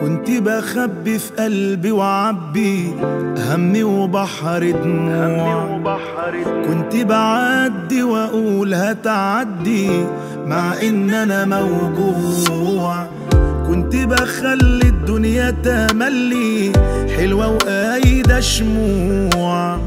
كنت بخبي في قلبي وعبي همي وبحر دموع. كنت بعدي وأقول هتعدي مع إن أنا موجوع. كنت بخلي الدنيا تملي حلوة وقايدة شموع.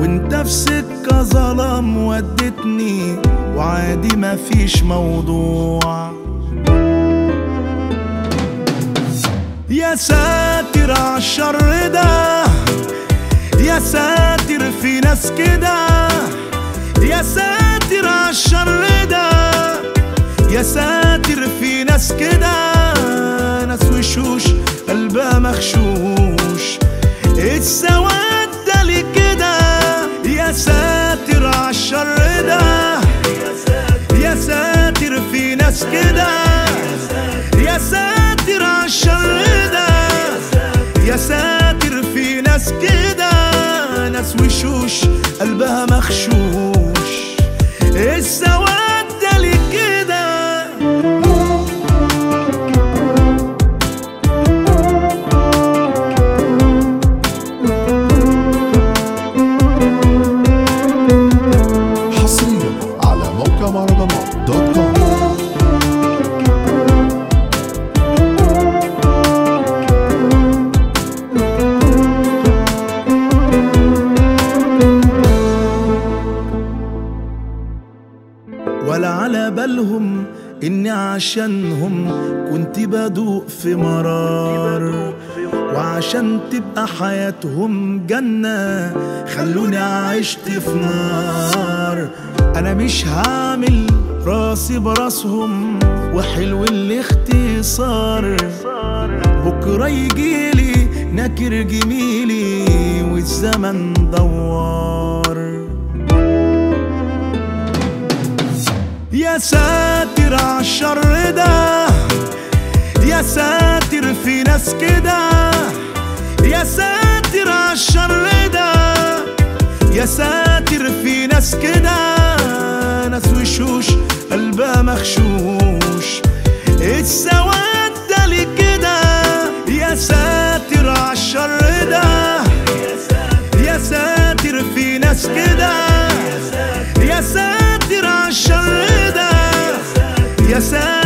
وانت في سكة ظلام ودتني وعادي مفيش موضوع. يا ساتر عالشر ده يا ساتر في ناس كده يا ساتر عالشر ده يا ساتر في ناس كده ناس وشوش قلبها مخشوش السواد ده ليه كده؟ يا ساتر عالشر ده يا ساتر في ناس كده. ناس وشوش قلبها مخشوش السواد إني عشانهم كنت بدوق في مرار وعشان تبقى حياتهم جنة خلوني عشت في نار. أنا مش هعمل راسي براسهم وحلو الاختصار. بكرة يجيلي نكر جميلي والزمن دوار. يا ساتر عالشر ده. يا ساتر في ناس كده. يا ساتر عالشر ده. يا ساتر في ناس كده. ناس وشوش قلبها مخشوش السواد ده ليه كده يا ساتر عالشر ده. يا ساتر في ناس كده. يا ساتر يا